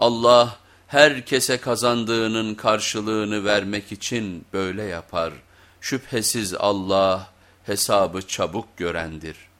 Allah herkese kazandığının karşılığını vermek için böyle yapar. Şüphesiz Allah hesabı çabuk görendir.''